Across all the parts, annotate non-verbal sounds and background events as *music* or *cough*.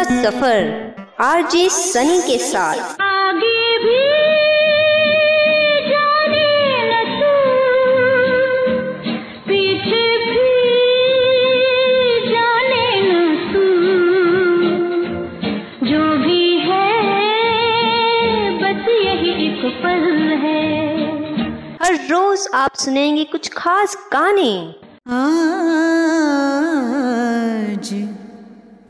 का सफ़र आरजे सनी के साथ। आगे भी जाने न तू पीछे भी जाने न तू जो भी है बस यही एक पल है। हर रोज आप सुनेंगे कुछ खास गाने। आज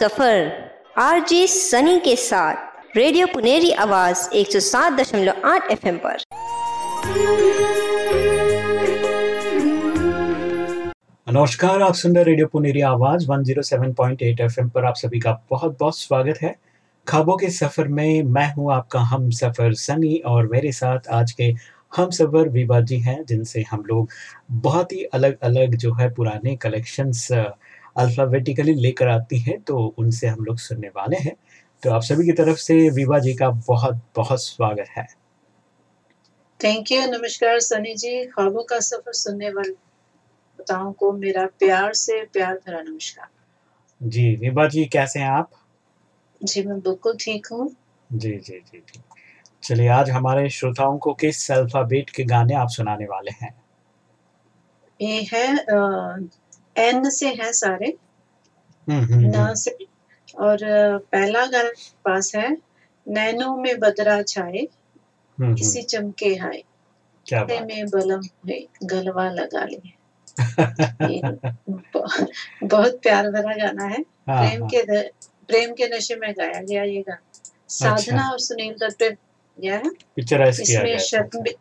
सफ़र। आरजे सनी के साथ। रेडियो पुनेरी आवाज़ 107.8 एफएम पर। नमस्कार, आप सुन रहे रेडियो पुनेरी आवाज़ 107.8 एफएम पर। आप सभी का बहुत बहुत स्वागत है। खाबों के सफ़र में मैं हूँ आपका हम सफ़र सनी और मेरे साथ आज के हम सफ़र विभा जी हैं, जिनसे हम लोग बहुत ही अलग अलग जो है पुराने कलेक्शंस अल्फ़ाबेटिकली लेकर आती हैं तो उनसे हम लोग सुनने वाले हैं। तो आप सभी की तरफ़ से विभा जी का बहुत बहुत स्वागत है। थैंक यू नमस्कार सनी जी। ख्वाबों का सफ़र सुनने वाले श्रोताओं को मेरा प्यार से प्यार भरा नमस्कार। जी विभा जी कैसे हैं आप? जी मैं बिल्कुल ठीक हूँ। जी जी जी जी। चलिए आज हमारे श्रोताओं को किस अल्फ़ाबेट के गाने आप सुनाने वाले हैं? ये है एन से है सारे। हम्म, हम्म, न से और पहला गाना पास है नैनो में बदरा छाए हम्म, किसी चमके हाय। में बलम है गलवा लगा ले। *laughs* बहुत प्यार भरा गाना है। हाँ, प्रेम हाँ, के प्रेम के नशे में गाया गया ये गाना। साधना अच्छा। और सुनील दत्त पे गया है। इसमें शर्म भी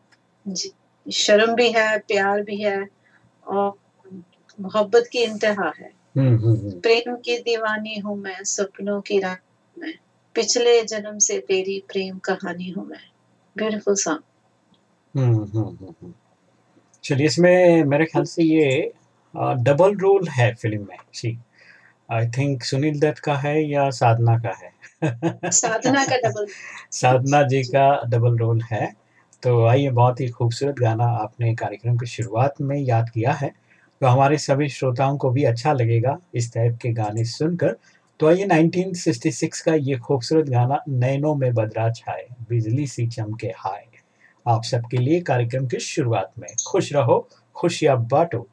शर्म भी है प्यार भी है और मोहब्बत की इंतहा है। हम्म, हम्म, हम्म, प्रेम की दीवानी हूँ मैं सपनों की राह मैं। पिछले जन्म से तेरी प्रेम कहानी हूँ मैं। Beautiful song. चलिए इसमें मेरे ख्याल से ये डबल रोल है फ़िल्म में जी। आई थिंक सुनील दत्त का है या साधना का है? साधना का डबल *laughs* साधना जी का डबल रोल है। तो आइए बहुत ही खूबसूरत गाना आपने कार्यक्रम की शुरुआत में याद किया है। तो हमारे सभी श्रोताओं को भी अच्छा लगेगा इस टाइप के गाने सुनकर। तो आइए 1966 का ये खूबसूरत गाना, नैनों में बदरा छाए बिजली सी चमके हाय। आप सबके लिए कार्यक्रम की शुरुआत में खुश रहो, खुशियाँ बांटो।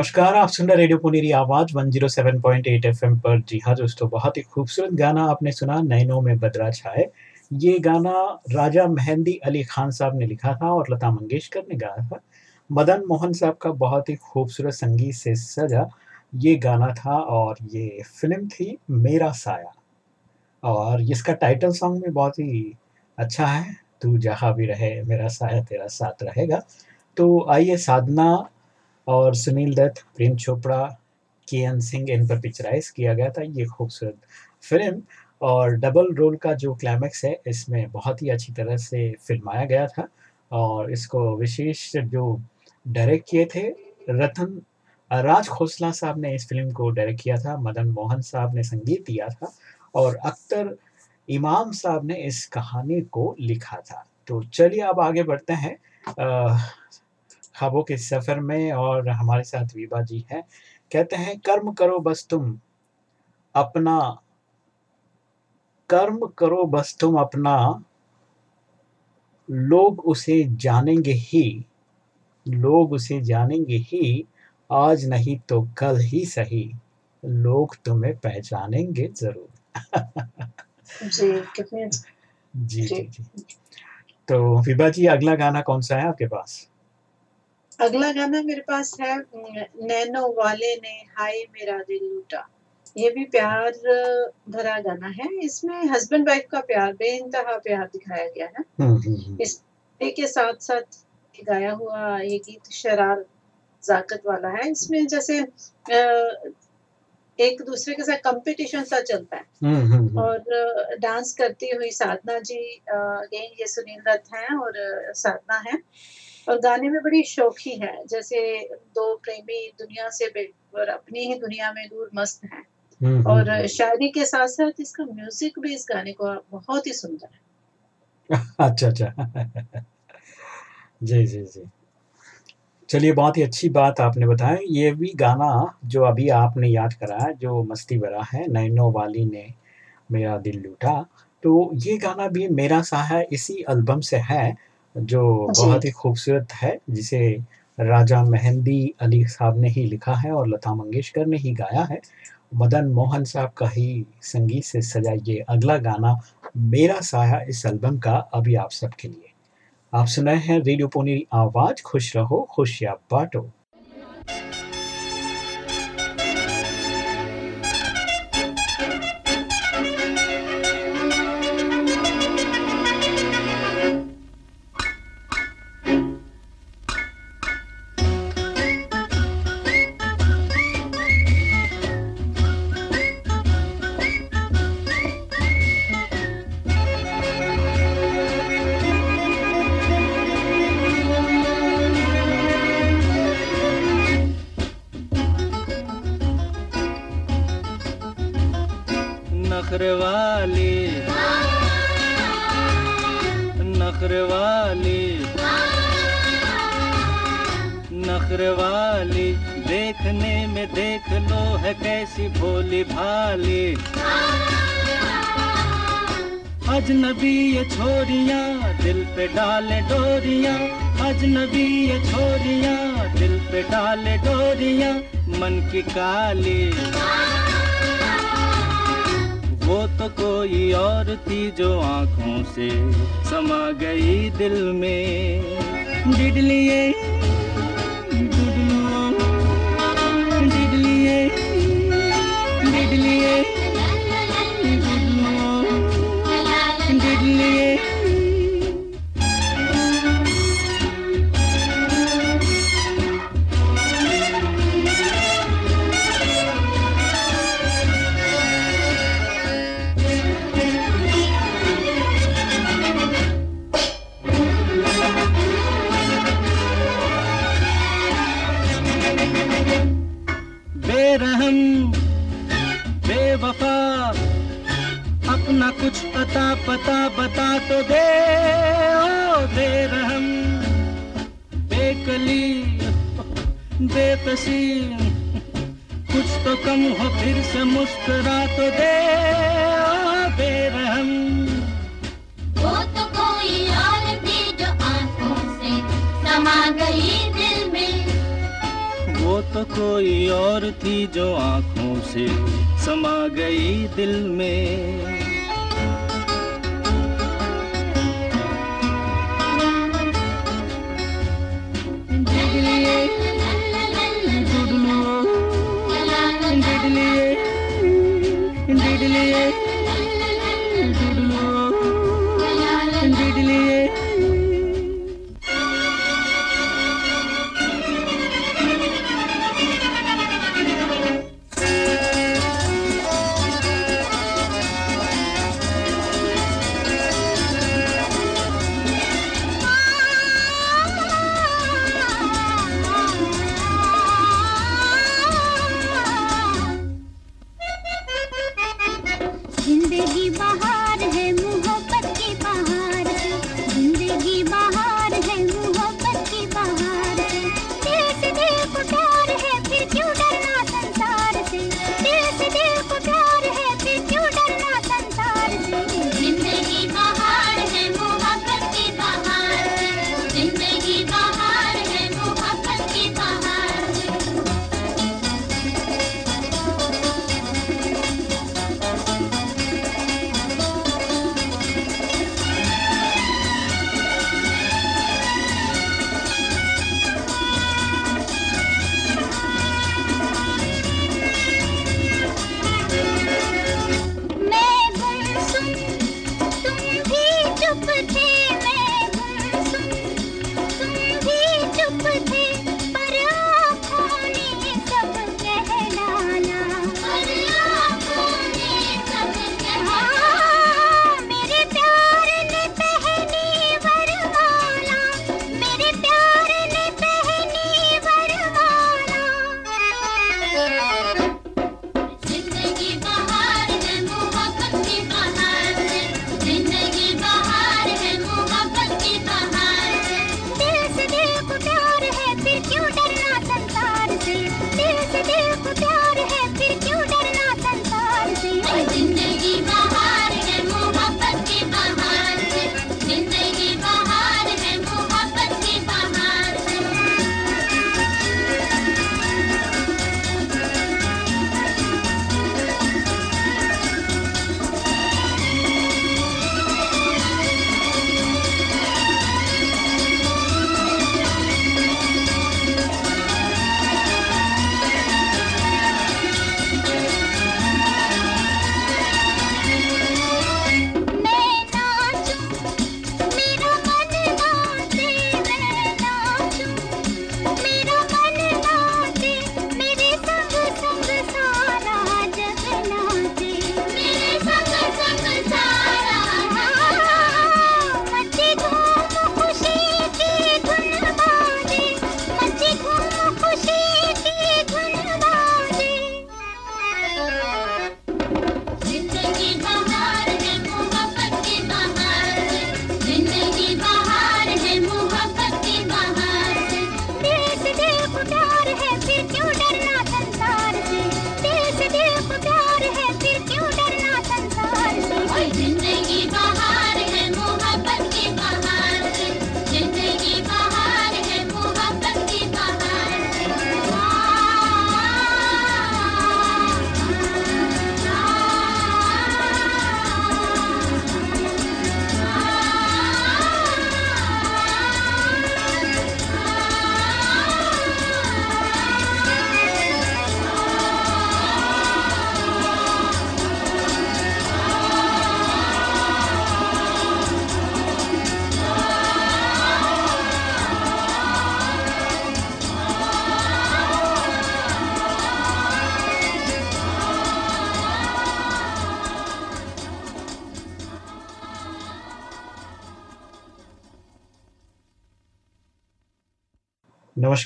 नमस्कार, आप सुन रहे रेडियो पुनेरी आवाज़, 107.8 एफएम पर। जी हाँ दोस्तों, बहुत ही खूबसूरत गाना आपने सुना, नैनों में बदरा छाए। ये गाना राजा मेहंदी अली खान साहब ने लिखा था और लता मंगेशकर ने गाया था। मदन मोहन साहब का बहुत ही खूबसूरत संगीत से सजा ये गाना था और ये फ़िल्म थी मेरा साया। और इसका टाइटल सॉन्ग भी बहुत ही अच्छा है। तू जहाँ भी रहे, मेरा साया तेरा साथ रहेगा। तो आइए साधना और सुनील दत्त, प्रेम चोपड़ा के एन सिंह, इन पर पिक्चराइज किया गया था। ये खूबसूरत फ़िल्म और डबल रोल का जो क्लाइमैक्स है, इसमें बहुत ही अच्छी तरह से फिल्माया गया था और इसको विशेष जो डायरेक्ट किए थे, रतन राज खोसला साहब ने इस फ़िल्म को डायरेक्ट किया था, मदन मोहन साहब ने संगीत दिया था और अख्तर इमाम साहब ने इस कहानी को लिखा था। तो चलिए अब आगे बढ़ते हैं। ख्वाबों के सफ़र में और हमारे साथ विभा जी हैं। कहते हैं कर्म करो बस तुम अपना कर्म करो बस तुम अपना लोग उसे जानेंगे ही लोग उसे जानेंगे ही आज नहीं तो कल ही सही लोग तुम्हें पहचानेंगे ज़रूर। *laughs* जी कितने जी जी जी। जी। तो विभा जी अगला गाना कौन सा है आपके पास? अगला गाना मेरे पास है नैनो वाले ने हाय मेरा दिल लूटा। ये भी प्यार भरा गाना है। इसमें हस्बैंड वाइफ का प्यार बेइंतहा प्यार दिखाया गया है। हम्म, हम्म, हम्म। इस के साथ साथ गाया हुआ ये गीत शरार जाकत वाला है। इसमें जैसे एक दूसरे के साथ कंपटीशन सा चलता है। और डांस करती हुई साधना जी अगेन ये सुनील दत्त हैं और साधना है। और गाने में बड़ी शौकी है। जैसे दो प्रेमी दुनिया से और अपनी ही दुनिया में दूर मस्त हैं। हम्म, हम्म, और हम्म। शायरी के साथ साथ इसका म्यूज़िक भी इस गाने को बहुत ही सुंदर है। *laughs* अच्छा अच्छा। जी जी जी। चलिए बहुत ही अच्छी बात आपने बताया ये भी गाना जो अभी आपने याद कराया जो मस्ती भरा है नैनो वाली ने मेरा दिल लूटा। तो ये गाना भी मेरा सा है इसी एल्बम से है। जो बहुत ही खूबसूरत है जिसे राजा मेहंदी अली साहब ने ही लिखा है और लता मंगेशकर ने ही गाया है। मदन मोहन साहब का ही संगीत से सजा ये अगला गाना मेरा साया इस एल्बम का अभी आप सबके लिए। आप सुनाए हैं रेडियो पोनी आवाज़ खुश रहो खुशियाँ बांटो।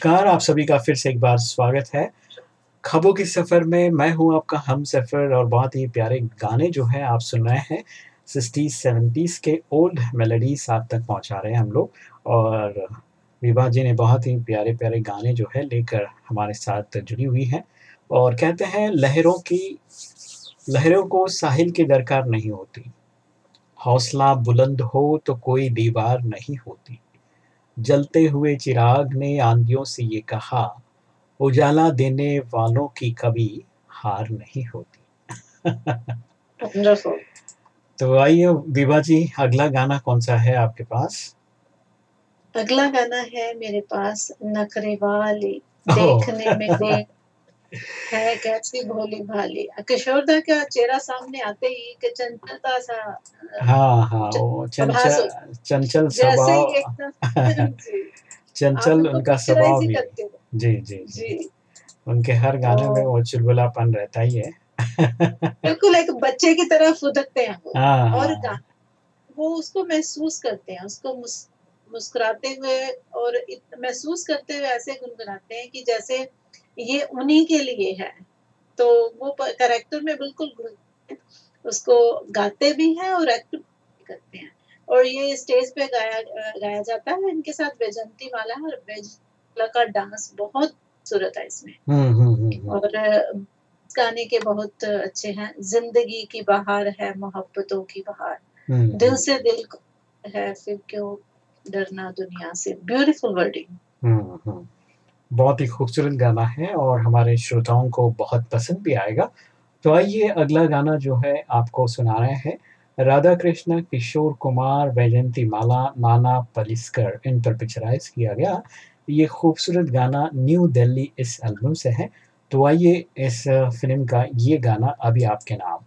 नमस्कार, आप सभी का फिर से एक बार स्वागत है। खबों के सफ़र में मैं हूँ आपका हम सफ़र और बहुत ही प्यारे गाने जो है आप सुन रहे हैं। सिक्सटीज, सेवेंटीज़ के ओल्ड मेलोडीज आप तक पहुँचा रहे हैं हम लोग और विभा जी ने बहुत ही प्यारे प्यारे गाने जो है लेकर हमारे साथ जुड़ी हुई हैं और कहते हैं लहरों की, लहरों को साहिल की दरकार नहीं होती। हौसला बुलंद हो तो कोई दीवार नहीं होती। जलते हुए चिराग ने आंधियों से ये कहा उजाला देने वालों की कभी हार नहीं होती। तो आइए विभा जी अगला गाना कौन सा है आपके पास? अगला गाना है मेरे पास नखरे वाले देखने में देख है कैसी भोली भाली? किशोरदा का चेहरा सामने आते ही कि चंचलता सा हाँ हाँ वो चंचल चंचल स्वभाव *laughs* चंचल उनका स्वभाव भी जी जी जी उनके हर गाने में तो- वो चुलबुलापन रहता ही है। बिल्कुल एक बच्चे की तरह फुदकते हैं वो। हाँ और हाँ वो उसको महसूस करते हैं उसको मुस्कुराते हुए और महसूस करते हुए ऐसे गुनगुनाते हैं कि जैसे ये उन्हीं के लिए है। तो वो करेक्टर में बिल्कुल घुल उसको गाते भी हैं और एक्ट करते हैं। और ये स्टेज पे गाया गाया जाता है। इनके साथ वैजंती माला और वैजंती का डांस बहुत खूबसूरत है इसमें। हम्म हम्म हम्म। और गाने के बहुत अच्छे हैं। ज़िंदगी की बहार है मोहब्बतों की बहार। दिल से दिल है फिर क्यों डरना दुनिया से? Beautiful wording hmm, hmm. बहुत ही खूबसूरत गाना है और हमारे श्रोताओं को बहुत पसंद भी आएगा। तो आइए अगला गाना जो है आपको सुना रहे हैं। राधा कृष्ण किशोर कुमार वैजंती माला, नाना पलिस्कर, इन पर पिक्चराइज किया गया। ये खूबसूरत गाना न्यू दिल्ली इस एल्बम से है। तो आइए इस फ़िल्म का ये गाना, अभी आपके नाम।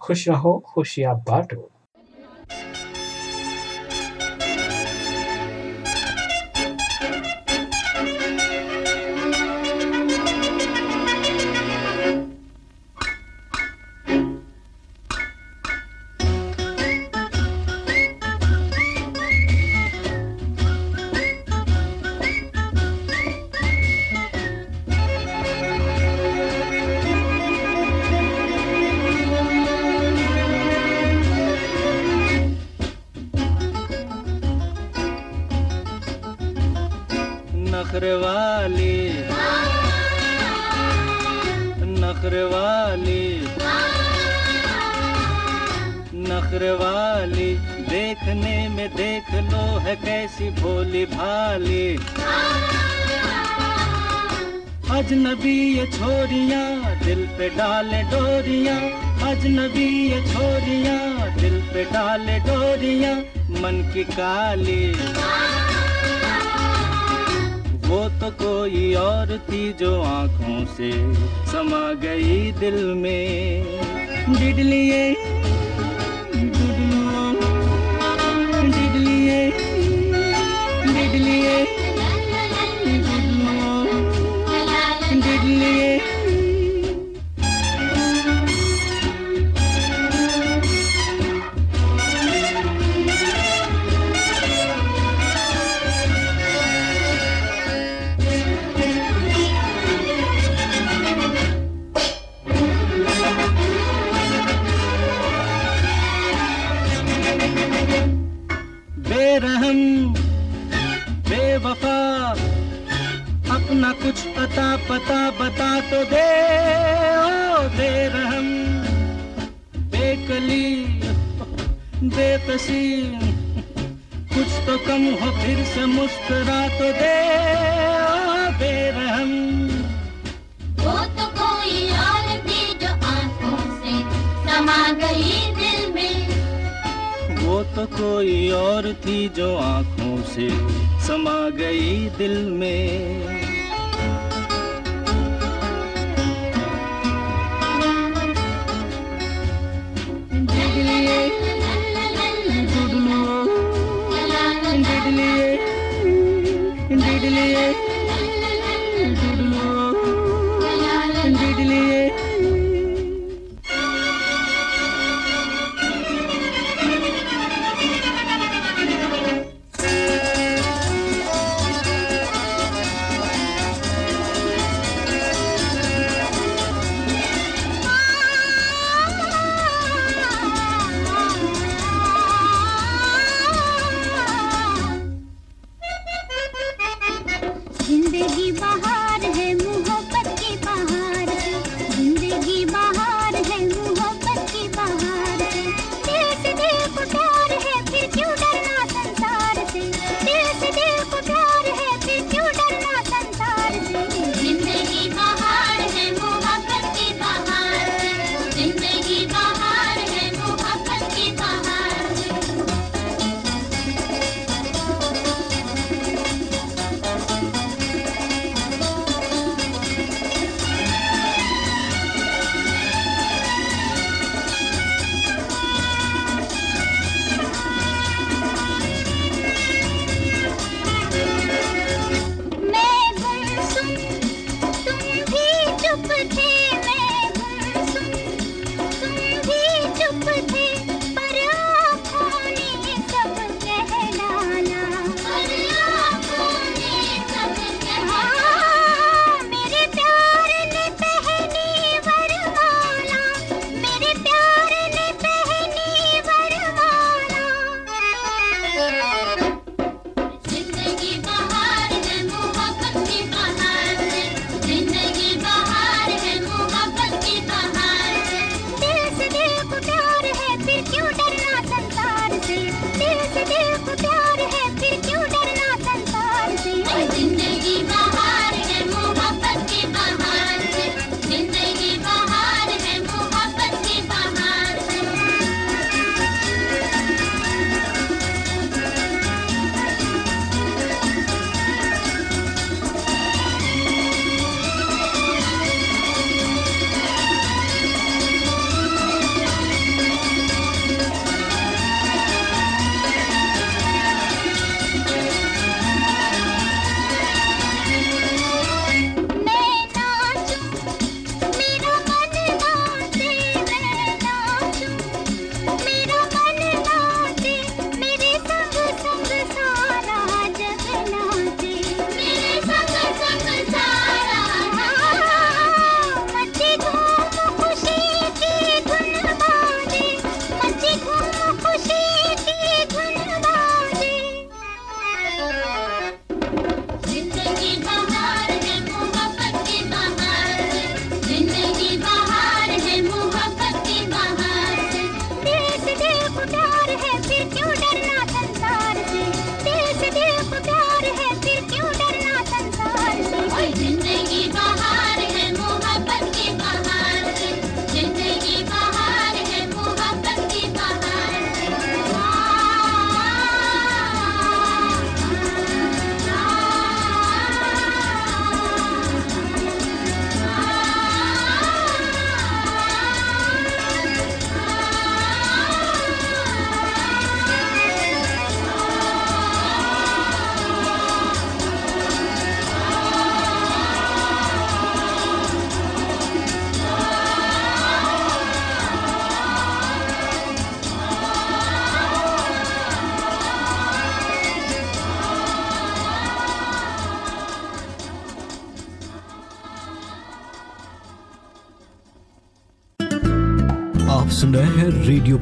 खुश रहो, खुशियाँ बांटो। नखरे वाली। नखरे देखने में देख लो है कैसी भोली भाली। अजनबी ये छोरियाँ दिल पे डाले डोरियाँ। अजनबी ये छोरियाँ दिल पे डाले डोरियाँ। मन की काली। वो तो कोई और थी जो आँखों से समा गई दिल में। डिडलिए कोई और थी जो आँखों से समा गई दिल में।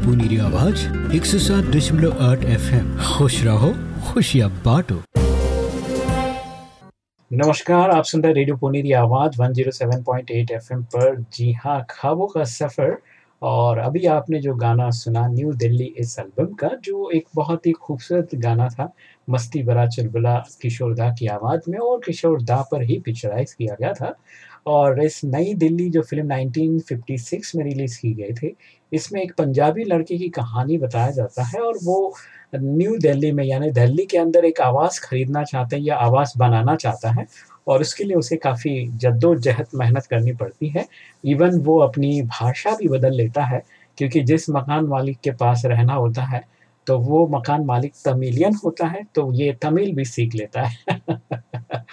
हैं पुनीरी आवाज़, एक सौ सात दशमलव आठ एफ़ एम खुश रहो, खुशियाँ बांटो। नमस्कार, आप सुन रहे रेडियो पुनीरी आवाज़ 107.8 एफएम पर। जी हाँ ख्वाबों का सफ़र। और अभी आपने जो गाना सुना, न्यू दिल्ली इस एल्बम का, जो एक बहुत ही खूबसूरत गाना था, मस्ती बरा चुलबुला, किशोर दा की आवाज़ में, और किशोर दा पर ही पिक्चराइज किया गया था। और इस नई दिल्ली जो फ़िल्म 1956 में रिलीज़ की गई थी इसमें एक पंजाबी लड़के की कहानी बताया जाता है और वो न्यू दिल्ली में, यानी दिल्ली के अंदर एक आवास खरीदना चाहते हैं या आवास बनाना चाहता है और उसके लिए उसे काफ़ी जद्दोजहद मेहनत करनी पड़ती है। इवन वो अपनी भाषा भी बदल लेता है, क्योंकि जिस मकान मालिक के पास रहना होता है तो वो मकान मालिक तमिलियन होता है तो ये तमिल भी सीख लेता है। *laughs*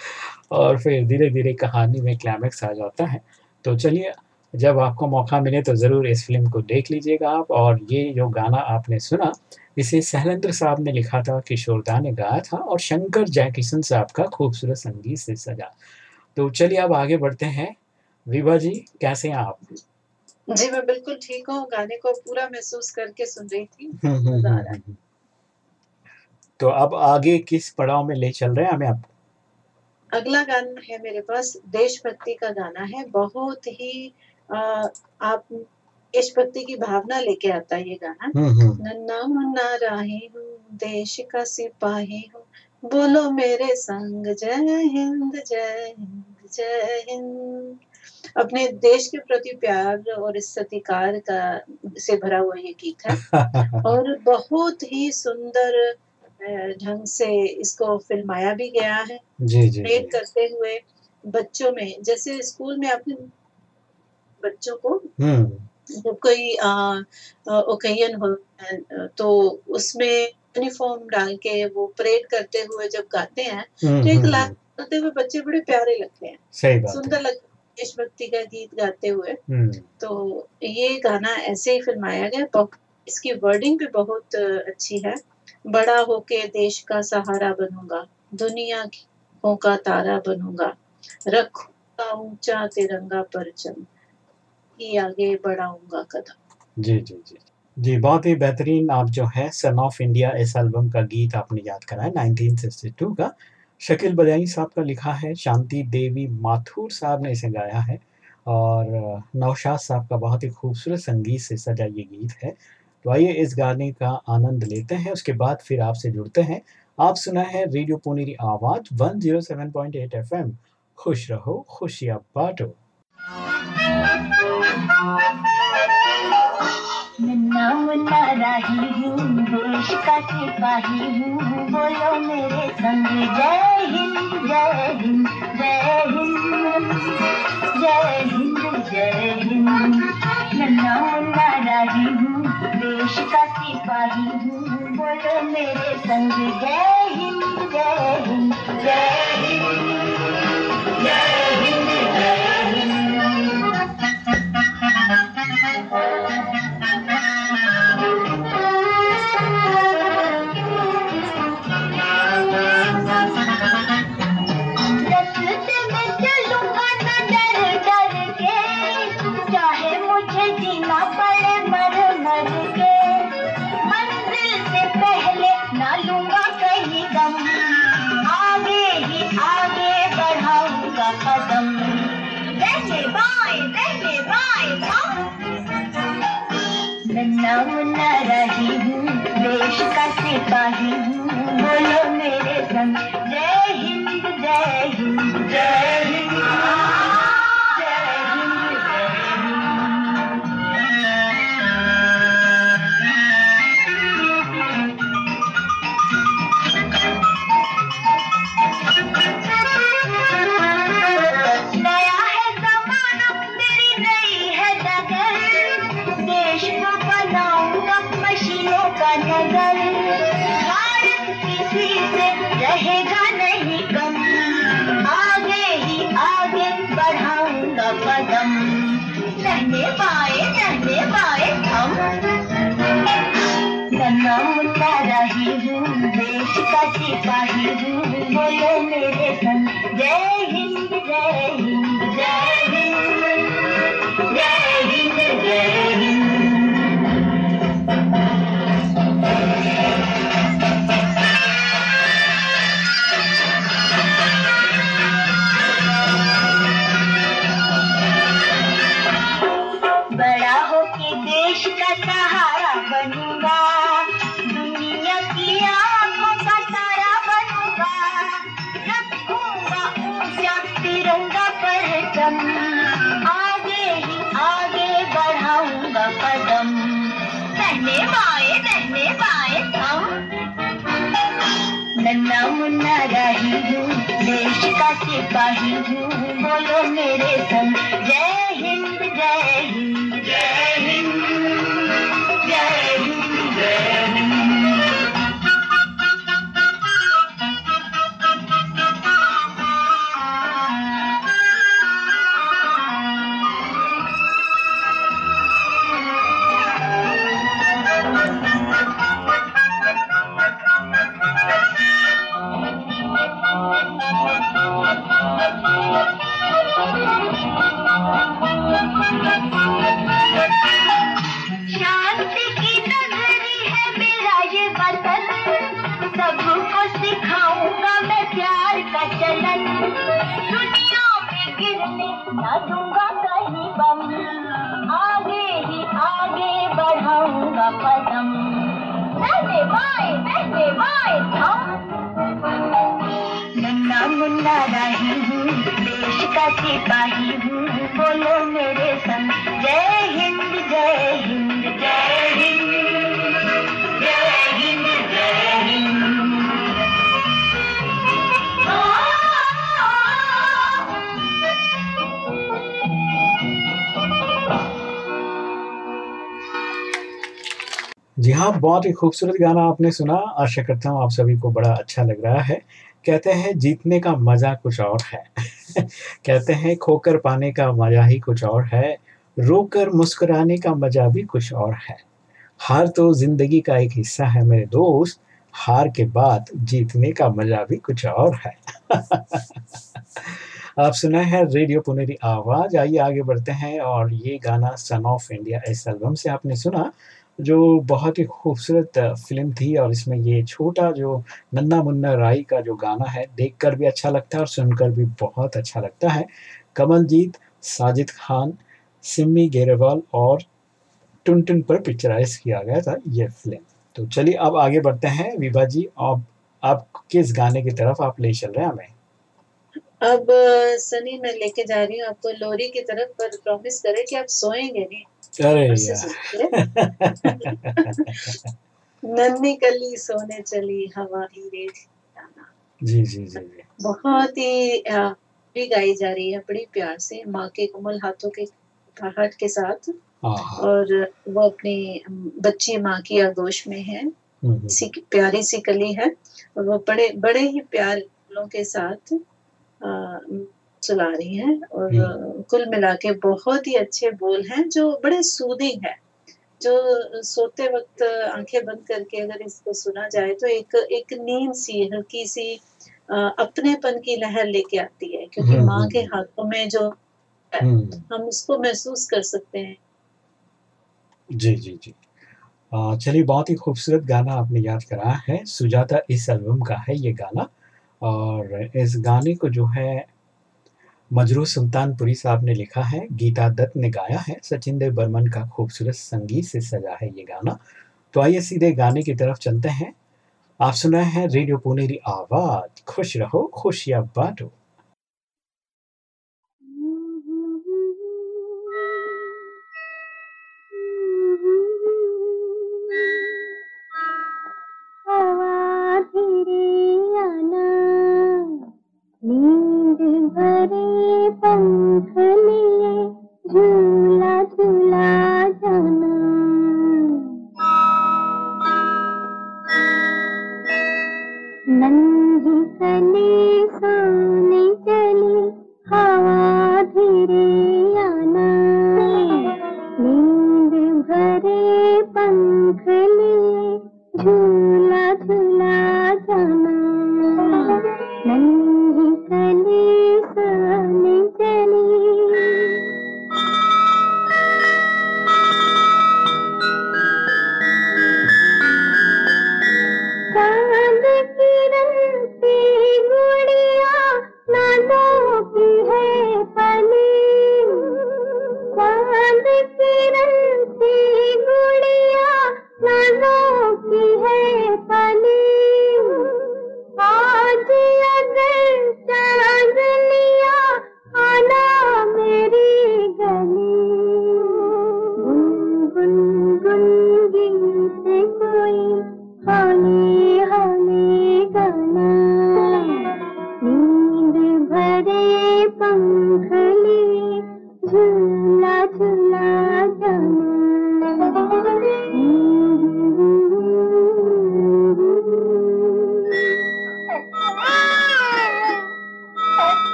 और फिर धीरे धीरे कहानी में क्लाइमैक्स आ जाता है। तो चलिए जब आपको मौका मिले तो ज़रूर इस फ़िल्म को देख लीजिएगा आप। और ये जो गाना आपने सुना इसे सहलेंद्र साहब ने लिखा था किशोर दा ने गाया था और शंकर जयकिशन साहब का खूबसूरत संगीत से सजा। तो चलिए अब आगे बढ़ते हैं। विभा जी कैसे हैं आप? जी मैं बिल्कुल ठीक हूँ। गाने को पूरा महसूस करके सुन रही थी। *laughs* तो अब आगे किस पड़ाव में ले चल रहे हैं हमें आप? अगला गाना है मेरे पास देशभक्ति का गाना है। बहुत ही आप देशभक्ति की भावना लेके आता है ये गाना। हम्म, हम्म, नन्ना मुन्ना राही हूँ देश का सिपाही हूँ। बोलो मेरे संग जय हिंद जय हिंद जय हिंद। अपने देश के प्रति प्यार और इस सत्कार का से भरा हुआ ये गीत है। *laughs* और बहुत ही सुंदर ढंग से इसको फिल्माया भी गया है। जी जी करते हुए बच्चों में जैसे स्कूल में अपने बच्चों को हम्म। जब कोई ओकेजन है तो उसमें यूनिफॉर्म डाल के वो परेड करते हुए जब गाते हैं हम्म, तो एक हम्म, लाख करते हुए बच्चे बड़े प्यारे लगते हैं। सही बात सुंदर लगते देशभक्ति का गीत गाते हुए। हम्म। तो ये गाना ऐसे ही फिल्माया गया। इसकी वर्डिंग भी बहुत अच्छी है। बड़ा होके देश का सहारा बनूँगा दुनिया की का तारा बनूँगा रखूँगा ऊँचा तिरंगा परचम ही आगे बढ़ाऊँगा कदम। जी जी जी जी। बहुत ही बेहतरीन आप जो है सन ऑफ़ इंडिया इस एल्बम का गीत आपने याद कराया 1962 का। शकील बदायूं साहब का लिखा है, शांति देवी माथुर साहब ने इसे गाया है और नौशाद साहब का बहुत ही खूबसूरत संगीत से सजा ये गीत है। तो आइए इस गाने का आनंद लेते हैं, उसके बाद फिर आपसे जुड़ते हैं। आप सुना है रेडियो पुनीरी आवाज़ 107.8 एफएम खुश रहो, खुशियाँ बांटो। नन्ना देश का सिपाही बोलो मेरे संग जय हिंद जय हिंद जय हिंद जय हिंद जय हिंद। नन्ना मुन्ना देश का सिपाही हूँ, बोलो मेरे संग जय हिंद जय हिंद, जय हिंद हाँ बहुत ही खूबसूरत गाना आपने सुना। आशा करता हूँ आप सभी को बड़ा अच्छा लग रहा है। कहते हैं, जीतने का मज़ा कुछ और है। *laughs* कहते हैं, खोकर पाने का मज़ा ही कुछ और है। रोकर मुस्कुराने का मज़ा भी कुछ और है। हार तो ज़िंदगी का एक हिस्सा है मेरे दोस्त। हार के बाद जीतने का मज़ा भी कुछ और है। *laughs* आप सुना है रेडियो पुनेरी आवाज़। आइए आगे बढ़ते हैं और ये गाना सन ऑफ़ इंडिया इस एल्बम से आपने सुना। जो बहुत ही खूबसूरत फ़िल्म थी और इसमें ये छोटा जो नन्ना मुन्ना राई का जो गाना है, देखकर भी अच्छा लगता है और सुनकर भी बहुत अच्छा लगता है। कमलजीत, साजिद खान सिमी गेरेवाल और टुन टुन पर पिक्चराइज किया गया था ये फ़िल्म तो चलिए अब आगे बढ़ते हैं। विभा जी, अब आप किस गाने की तरफ़ आप ले चल रहे हैं हमें? अब सनी मैं लेके जा रही हूँ आपको लोरी की तरफ़, पर प्रॉमिस करें कि आप सोएँगे नहीं। *laughs* नन्ही कली सोने चली हवा हीरे जी जी जी जी। बहुत ही भी गाई जा रही है बड़ी प्यार से माँ के कोमल हाथों के आहट के साथ। हाँ हाँ। और वो अपनी बच्ची माँ की आगोश में है। हम्म, हम्म, सी प्यारी सी कली है। और वो बड़े बड़े ही प्यार के साथ अ, सुला रही है और हम्म। कुल मिला के बहुत ही अच्छे बोल हैं जो बड़े सूदिंग है जो सोते वक्त आँखें बंद करके अगर इसको सुना जाए तो एक एक नींद सी हल्की सी अपनेपन की लहर लेके आती है क्योंकि हम्म, माँ के हम्म। हाथों में जो हम उसको महसूस कर सकते हैं जी जी जी चलिए बहुत ही खूबसूरत गाना आपने याद कराया है सुजाता इस एल्बम का है ये गाना और इस गाने को जो है मजरू सुल्तानपुरी साहब ने लिखा है, गीता दत्त ने गाया है सचिन देव बर्मन का खूबसूरत संगीत से सजा है ये गाना। तो आइए सीधे गाने की तरफ़ चलते हैं। आप सुना है रेडियो पुनेरी आवाज़, खुश रहो, खुशियाँ बांटो।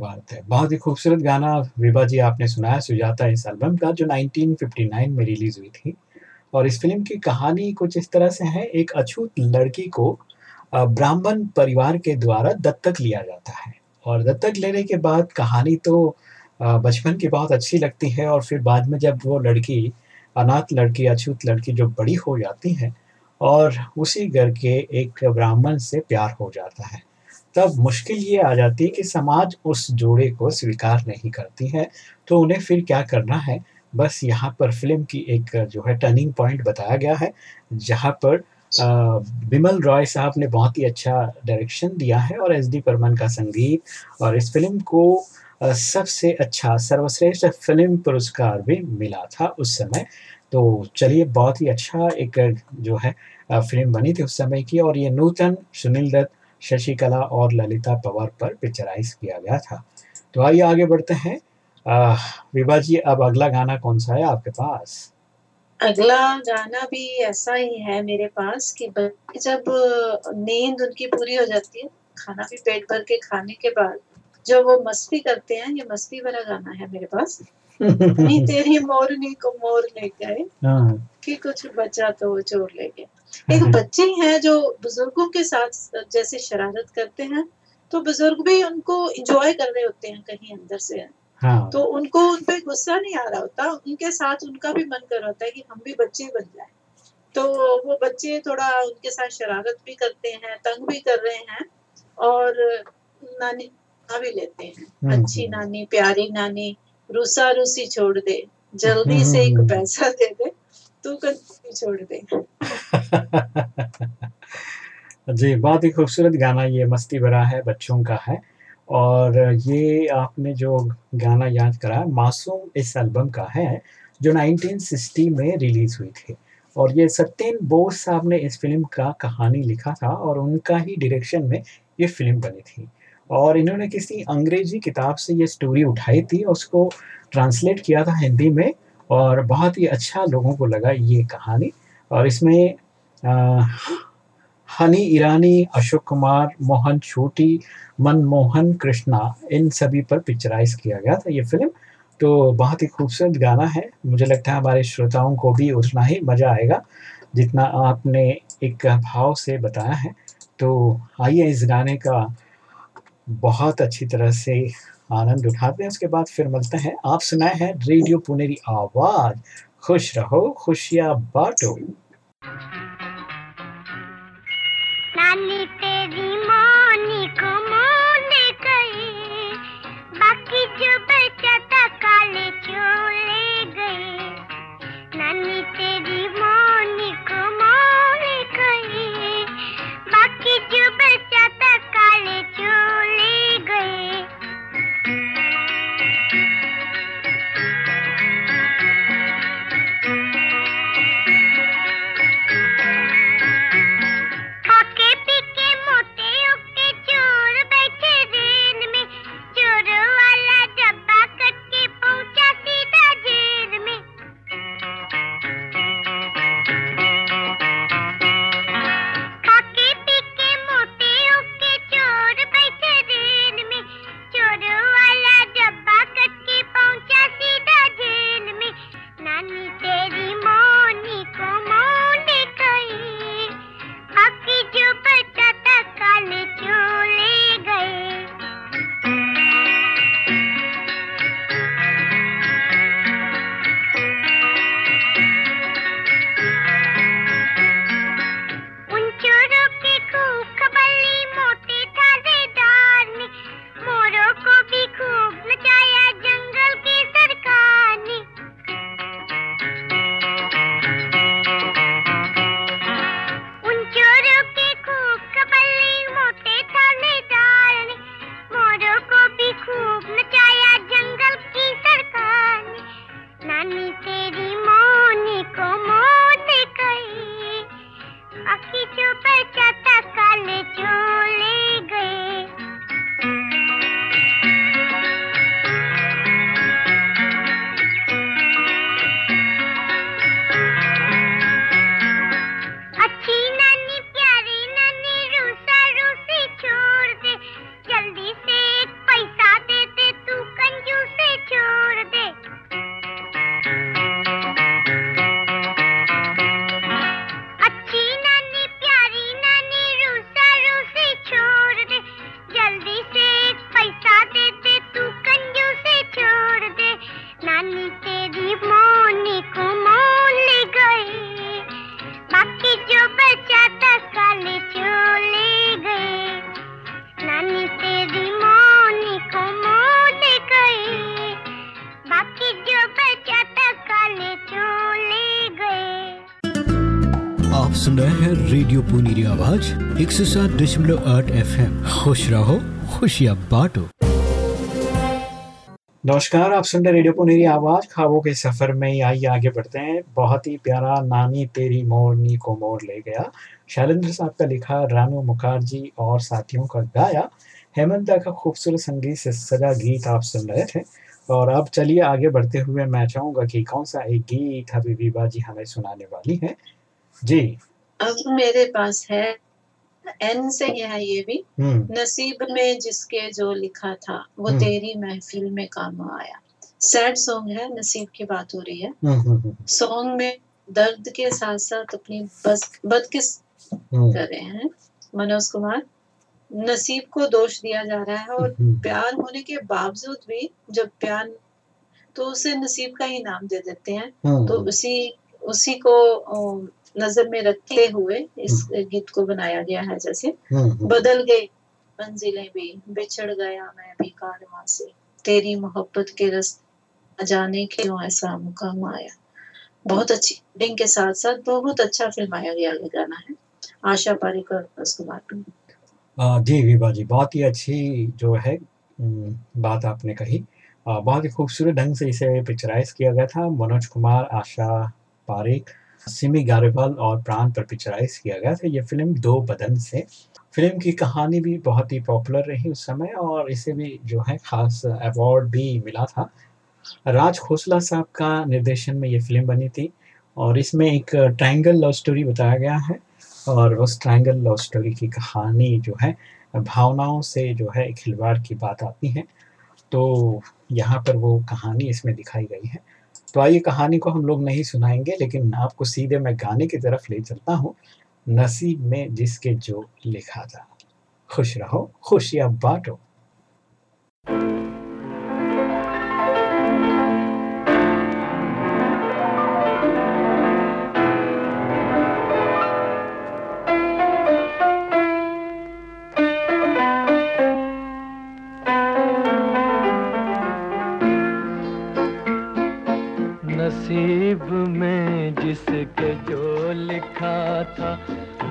बात है। बहुत ही खूबसूरत गाना विभा जी आपने सुनाया, सुजाता इस एल्बम का, जो 1959 में रिलीज़ हुई थी। और इस फ़िल्म की कहानी कुछ इस तरह से है, एक अछूत लड़की को ब्राह्मण परिवार के द्वारा दत्तक लिया जाता है। और दत्तक लेने के बाद कहानी तो बचपन की बहुत अच्छी लगती है और फिर बाद में जब वो लड़की, अनाथ लड़की, अछूत लड़की जो बड़ी हो जाती है और उसी घर के एक ब्राह्मण से प्यार हो जाता है। तब मुश्किल ये आ जाती है कि समाज उस जोड़े को स्वीकार नहीं करती है। तो उन्हें फिर क्या करना है? बस यहाँ पर फ़िल्म की एक जो है टर्निंग पॉइंट बताया गया है, जहाँ पर बिमल रॉय साहब ने बहुत ही अच्छा डायरेक्शन दिया है और एस डी परमन का संगीत और इस फ़िल्म को सबसे अच्छा सर्वश्रेष्ठ फ़िल्म पुरस्कार भी मिला था उस समय। तो चलिए, बहुत ही अच्छा एक जो है फ़िल्म बनी थी उस समय की और ये नूतन सुनील दत्त शशिकला और ललिता पवार पर पिक्चराइज किया गया था। तो आइए आगे बढ़ते हैं। विभा जी अब अगला गाना कौन सा है आपके पास? अगला गाना भी ऐसा ही है मेरे पास कि जब नींद उनकी पूरी हो जाती है खाना भी पेट भर के खाने के बाद जब वो मस्ती करते हैं ये मस्ती वाला गाना है मेरे पास। *laughs* नहीं तेरी मोरनी को मोर ले गए हाँ, कि कुछ बचा तो वो चोर ले गए एक बच्चे हैं जो बुज़ुर्गों के साथ जैसे शरारत करते हैं तो बुज़ुर्ग भी उनको इंजॉय कर रहे होते हैं कहीं अंदर से। हाँ, तो उनको उन पे गुस्सा नहीं आ रहा होता उनके साथ उनका भी मन कर रहा होता है कि हम भी बच्चे बन जाए। तो वो बच्चे थोड़ा उनके साथ शरारत भी करते हैं तंग भी कर रहे हैं और नानी भी लेते हैं। हम्म, अच्छी हम्म। नानी प्यारी नानी रूसा रूसी छोड़ दे जल्दी से एक हम्म। पैसा दे दे। तू कंजूसी छोड़ दे जी, बहुत ही खूबसूरत गाना ये मस्ती भरा है, बच्चों का है। और ये आपने जो गाना याद करा, मासूम इस एल्बम का है, जो 1960 में रिलीज़ हुई थी। और ये सत्येन बोस साहब ने इस फ़िल्म का कहानी लिखा था और उनका ही डायरेक्शन में ये फ़िल्म बनी थी। और इन्होंने किसी अंग्रेज़ी किताब से ये स्टोरी उठाई थी और उसको ट्रांसलेट किया था हिंदी में और बहुत ही अच्छा लोगों को लगा ये कहानी। और इसमें अ, हनी ईरानी अशोक कुमार मोहन छोटी मनमोहन कृष्णा इन सभी पर पिक्चराइज किया गया था ये फ़िल्म। तो बहुत ही खूबसूरत गाना है। मुझे लगता है हमारे श्रोताओं को भी उतना ही मज़ा आएगा जितना आपने एक भाव से बताया है। तो आइए इस गाने का बहुत अच्छी तरह से आनंद उठाते हैं। उसके बाद फिर मिलते हैं। आप सुनाए हैं रेडियो पुनेरी आवाज़। खुश रहो, खुशियाँ बांटो। नानी एक सौ सात दशमलव आठ एफ़ खुश रहो खुशियाँ बांटो। नमस्कार आप सुन रहे रेडियो पुनीरी आवाज़। खाबों के सफ़र में ही आइए आगे बढ़ते हैं। बहुत ही प्यारा नानी तेरी मोरनी को मोर ले गया। शैलेंद्र साहब का लिखा रानू मुखर्जी और साथियों का गाया। हेमंत का खूबसूरत संगीत से सजा गीत आप सुन रहे थे। और अब चलिए आगे बढ़ते हुए मैं चाहूँगा कि कौन सा एक गीत हबीबी बाजी हमें सुनाने वाली है? जी। अब मेरे पास है एन से ही ये भी। हम्म। नसीब में जिसके जो लिखा था वो हम्म। तेरी महफिल में काम आया। सैड सॉन्ग है नसीब की बात हो रही है। हम्म हम्म सॉन्ग में दर्द के साथ साथ अपनी बस बदकिस कर रहे हैं मनोज कुमार। नसीब को दोष दिया जा रहा है और प्यार होने के बावजूद भी जब प्यार तो उसे नसीब का ही नाम दे देते हैं। तो उसी उसी को नज़र में रखते हुए इस गीत को बनाया गया है जैसे हम्म, हम्म, बदल गई मंजिलें भी बिछड़ गया मैं भी कारवां से। तेरी मोहब्बत के रस्ते जाने क्यों ऐसा मुकाम आया बहुत अच्छी डिंग के साथ साथ बहुत अच्छा फिल्माया गया गाना है। आशा पारिक और कुमार। जी विभा जी बहुत ही अच्छी जो है हम्म, बात आपने कही। बहुत ही खूबसूरत ढंग से इसे पिक्चराइज किया गया था। मनोज कुमार आशा पारिक सिमी गारेवाल और प्राण पर पिक्चराइज किया गया था। ये फ़िल्म दो बदन से। फ़िल्म की कहानी भी बहुत ही पॉपुलर रही उस समय और इसे भी जो है खास अवार्ड भी मिला था। राज खोसला साहब का निर्देशन में ये फ़िल्म बनी थी और इसमें एक ट्रायंगल लव स्टोरी बताया गया है और उस ट्रायंगल लव स्टोरी की कहानी जो है भावनाओं से जो है खिलवाड़ की बात आती है। तो यहाँ पर वो कहानी इसमें दिखाई गई है। तो आइए कहानी को हम लोग नहीं सुनाएँगे, लेकिन आपको सीधे मैं गाने की तरफ़ ले चलता हूँ। नसीब में जिसके जो लिखा था। खुश रहो, खुशियाँ बांटो। नसीब में जिसके जो लिखा था,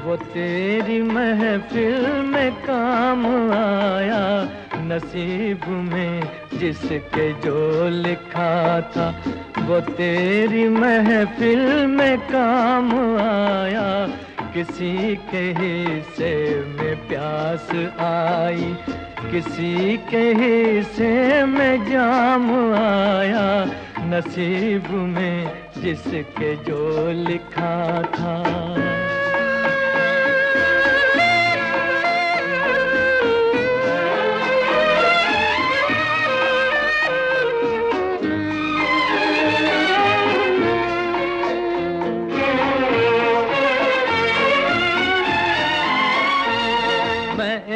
वो तेरी महफिल में काम आया। नसीब में जिसके जो लिखा था, वो तेरी महफिल में काम आया। किसी के हिस्से में प्यास आई, किसी के हिस्से में जाम आया। नसीब में जिसके जो लिखा था।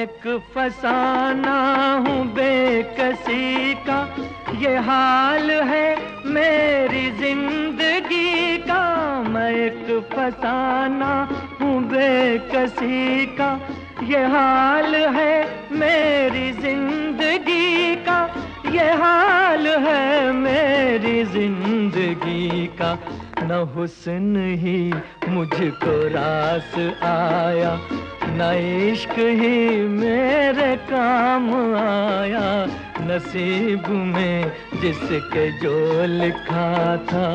एक फसाना हूँ बेकसी का ये हाल है मेरी ज़िंदगी का मैं एक फसाना हूँ बेकसी का। ये हाल है मेरी ज़िंदगी का। ये हाल है मेरी ज़िंदगी का। न हुसन ही मुझको रास आया, न इश्क ही मेरे काम आया। नसीब में जिसके जो लिखा था।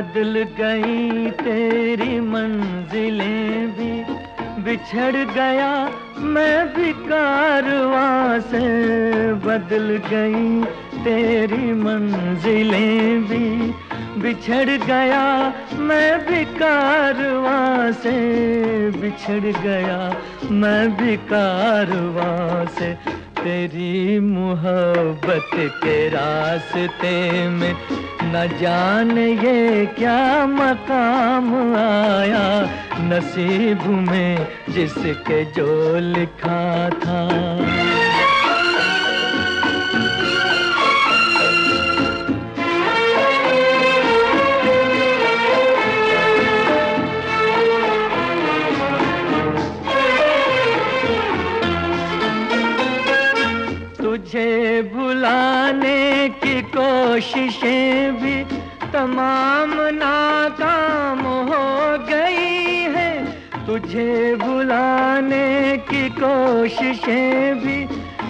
बदल गई तेरी मंजिलें भी। बिछड़ गया मैं भी कारवां से बदल गई तेरी मंजिलें भी। बिछड़ गया मैं भी कारवां से बिछड़ गया मैं भी कारवां से तेरी मोहब्बत के रास्ते में न जान ये क्या मकाम आया नसीब में जिसके जो लिखा था। कोशिशें भी तमाम नाकाम हो गई है। तुझे भुलाने की कोशिशें भी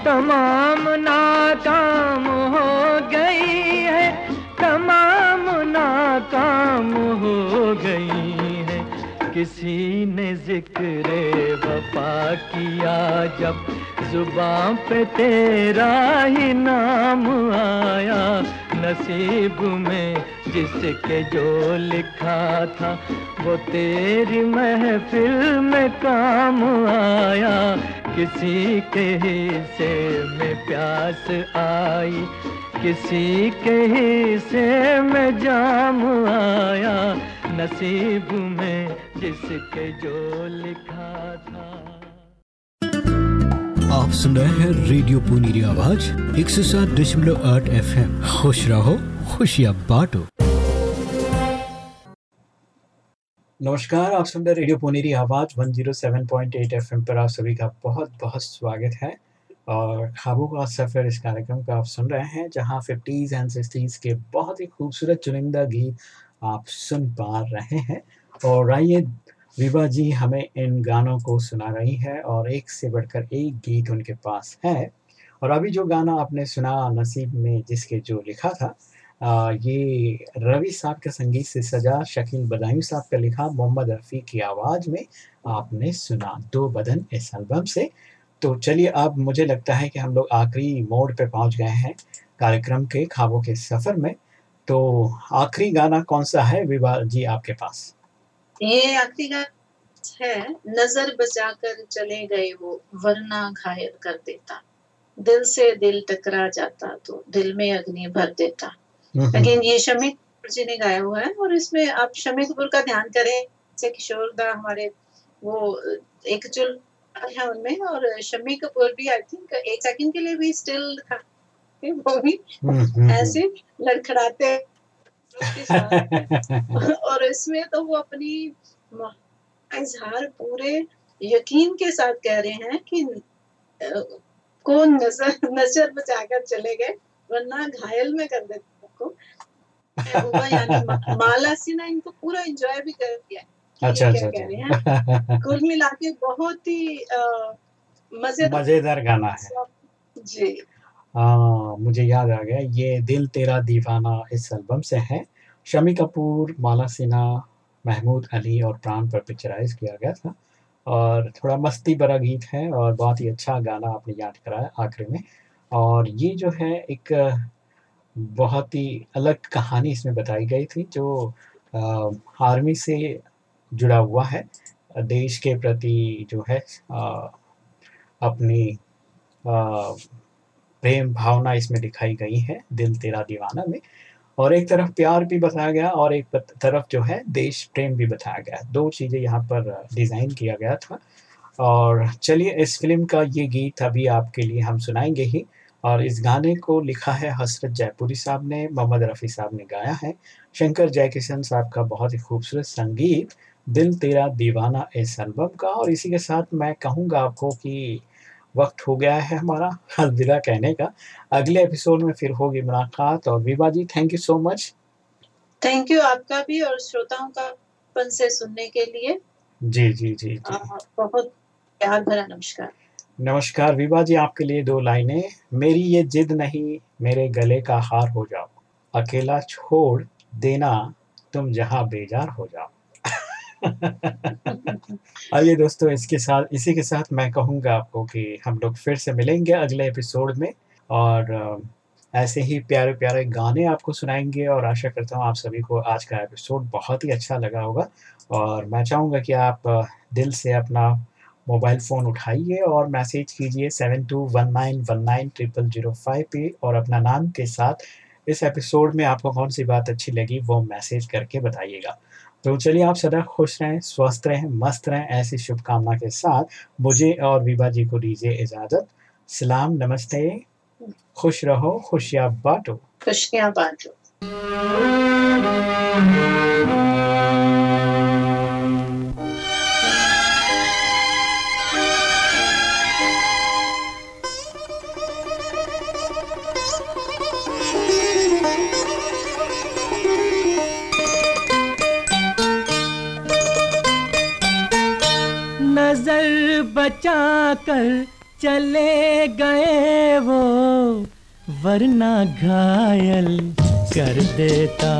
तमाम नाकाम हो गई है। तमाम नाकाम हो गई है। किसी ने ज़िक्र वफा किया जब ज़ुबान पे तेरा ही नाम आया। नसीब में जिसके जो लिखा था, वो तेरी महफिल में काम आया। किसी के हिस्से में प्यास आई, किसी के हिस्से में जाम आया। नसीब में जिसके जो लिखा था। आप सुन रहे हैं रेडियो पुनीरी आवाज़, एक सौ सात दशमलव आठ एफ़ एम खुश रहो, खुशियाँ बांटो। नमस्कार, आप सुन रहे रेडियो पुनीरी आवाज़ 107.8 एफएम पर आप सभी का बहुत बहुत स्वागत है। और खाबों का सफ़र इस कार्यक्रम का आप सुन रहे हैं, जहाँ 50s एंड 60s के बहुत ही खूबसूरत चुनिंदा गीत आप सुन पा रहे हैं। और आइए विभा जी हमें इन गानों को सुना रही है और एक से बढ़कर एक गीत उनके पास है। और अभी जो गाना आपने सुना नसीब में जिसके जो लिखा था आ, ये रवि साहब के संगीत से सजा शकील बदायूं साहब का लिखा मोहम्मद रफ़ी की आवाज़ में आपने सुना दो बदन इस एल्बम से। तो चलिए अब मुझे लगता है कि हम लोग आखिरी मोड़ पे पहुँच गए हैं कार्यक्रम के खाबों के सफ़र में। तो आखिरी गाना कौन सा है? विवाह जी आपके पास। ये आखिरी है नज़र बचाकर चले गए वो वरना घायल कर देता। दिल से दिल टकरा जाता तो दिल में अग्नि भर देता। लेकिन ये शमी कपूर जी ने गाया हुआ है और इसमें आप शमी कपूर का ध्यान करें जैसे किशोर दा हमारे वो एक जो है उनमें और शमी कपूर भी आई थिंक एक सेकंड के लिए भी स्टिल था। वो भी ऐसे लड़खड़ाते उसके साथ और इसमें तो वो अपनी इजहार पूरे यकीन के साथ कह रहे हैं कि कौन नज़र नज़र बचाकर चले गए वरना घायल में कर देते को यानी माला सिन्हा इनको पूरा एंजॉय भी कर दिया अच्छा अच्छा कह रहे हैं? अच्छा। *laughs* कुल मिला के बहुत ही मज़ेदार मज़ेदार गाना है। जी। हाँ मुझे याद आ गया ये दिल तेरा दीवाना इस एल्बम से है। शमी कपूर माला सिन्हा महमूद अली और प्राण पर पिक्चराइज किया गया था और थोड़ा मस्ती भरा गीत है और बहुत ही अच्छा गाना आपने याद कराया आखिरी में। और ये जो है एक बहुत ही अलग कहानी इसमें बताई गई थी जो आर्मी से जुड़ा हुआ है। देश के प्रति जो है अ, अपनी अ, प्रेम भावना इसमें दिखाई गई है, दिल तेरा दीवाना में। और एक तरफ़ प्यार भी बताया गया और एक तरफ़ जो है देश प्रेम भी बताया गया। दो चीज़ें यहाँ पर डिज़ाइन किया गया था। और चलिए इस फ़िल्म का ये गीत अभी आपके लिए हम सुनाएँगे ही। और इस गाने को लिखा है हसरत जयपुरी साहब ने, मोहम्मद रफ़ी साहब ने गाया है। शंकर जयकिशन साहब का बहुत ही खूबसूरत संगीत, दिल तेरा दीवाना इस एल्बम का। और इसी के साथ मैं कहूँगा आपको कि वक्त हो गया है हमारा *laughs* अलविदा कहने का। अगले एपिसोड में फिर होगी मुलाकात और Vibha ji thank you so much thank you आपका भी और श्रोताओं का से सुनने के लिए। जी जी जी आ, जी बहुत प्यार भरा नमस्कार। नमस्कार विभा जी आपके लिए दो लाइनें। मेरी ये जिद नहीं मेरे गले का हार हो जाओ। अकेला छोड़ देना तुम जहाँ बेजार हो जाओ। *laughs* आइए दोस्तों, इसके साथ, इसी के साथ मैं कहूँगा आपको कि हम लोग फिर से मिलेंगे अगले एपिसोड में और ऐसे ही प्यारे प्यारे गाने आपको सुनाएँगे और आशा करता हूँ आप सभी को आज का एपिसोड बहुत ही अच्छा लगा होगा। और मैं चाहूँगा कि आप दिल से अपना मोबाइल फ़ोन उठाइए और मैसेज कीजिए seven two one nine one nine triple zero five पे और अपना नाम के साथ इस एपिसोड में आपको कौन सी बात अच्छी लगी वो मैसेज करके बताइएगा। तो चलिए, आप सदा खुश रहें, स्वस्थ रहें, मस्त रहें, ऐसी शुभकामना के साथ मुझे और विभा जी को दीजिए इजाज़त। सलाम, नमस्ते, खुश रहो, खुशियाँ बांटो। खुशियाँ बांटो। बचा कर चले गए वो, वरना घायल कर देता।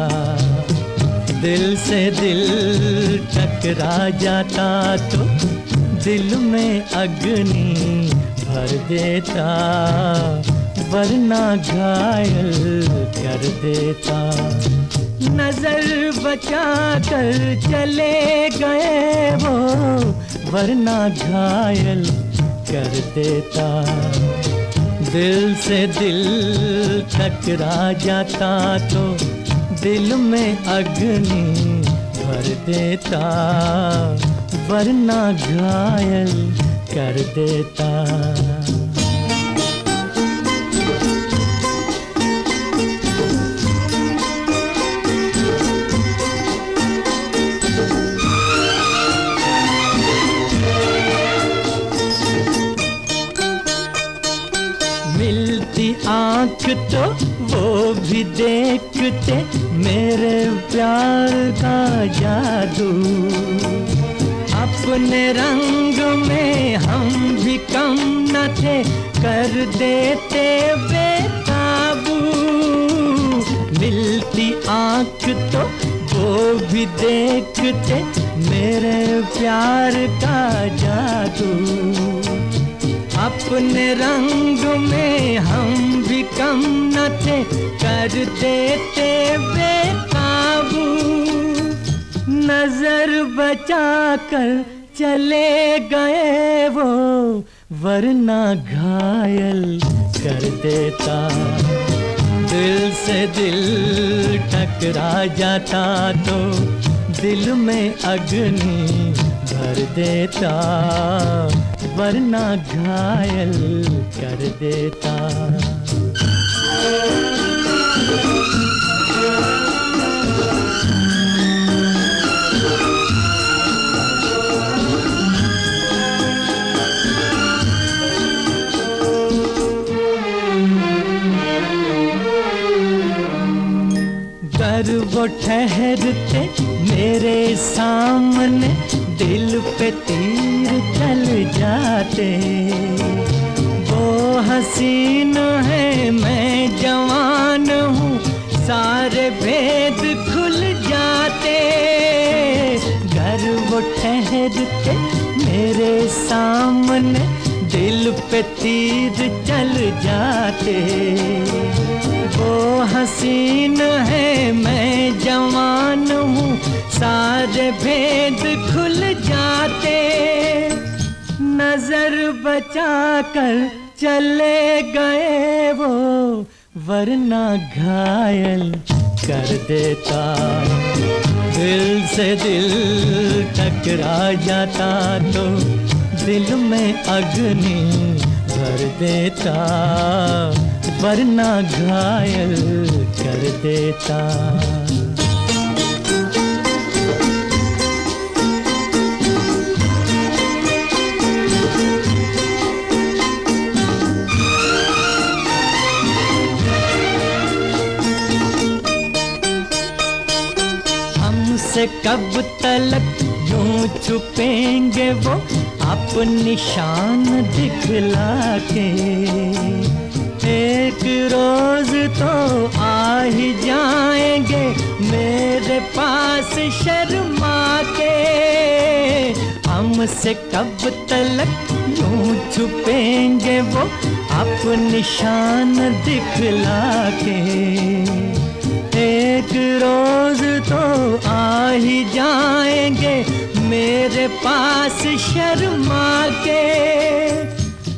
दिल से दिल टकरा जाता तो दिल में अग्नि भर देता, वरना घायल कर देता। नज़र बचा कर चले गए वो वरना घायल कर देता। दिल से दिल टकरा जाता तो दिल में अग्नि भर देता। वरना घायल कर देता। आँख तो वो भी देखते मेरे प्यार का जादू। अपने रंग में हम भी कम न थे, कर देते बेताबू मिलती आँख तो वो भी देखते मेरे प्यार का जादू। अपने रंग में हम भी कम न थे कर देते बेकाबू। नज़र बचा कर चले गए वो, वरना घायल कर देता। दिल से दिल टकरा जाता तो दिल में अग्नि भर देता। वरना घायल कर देता। वो ठहरते मेरे सामने। दिल पे तीर चल जाते। वो हसीन है, मैं जवान हूँ। सारे भेद खुल जाते। घर वो ठहरते मेरे सामने दिल पे तीर चल जाते। वो हसीन है, मैं जवान हूँ। सारे भेद खुल जाते, नज़र बचा कर चले गए वो, वरना घायल कर देता। दिल से दिल टकरा जाता तो दिल में अग्नि भर देता, वरना घायल कर देता। से कब तलक यूँ छुपेंगे वो आप निशान दिखला के एक रोज तो आ ही जाएँगे मेरे पास शर्मा के हमसे कब तलक यूँ छुपेंगे वो आप निशान दिखला के एक रोज तो आ ही जाएँगे मेरे पास शर्मा के।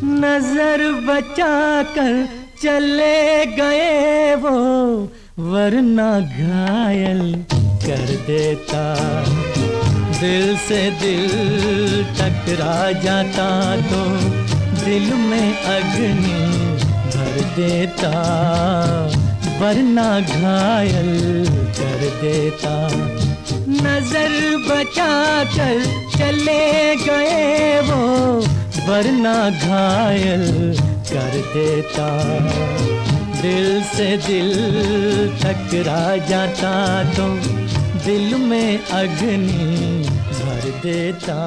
नज़र बचा कर चले गए वो, वरना घायल कर देता। दिल से दिल टकरा जाता तो दिल में अग्नि भर देता। वरना घायल कर देता। नज़र बचा कर चले गए वो, वरना घायल कर देता। दिल से दिल टकरा जाता तो दिल में अग्नि भर देता।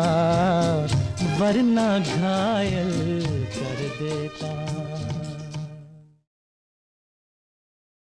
वरना घायल कर देता।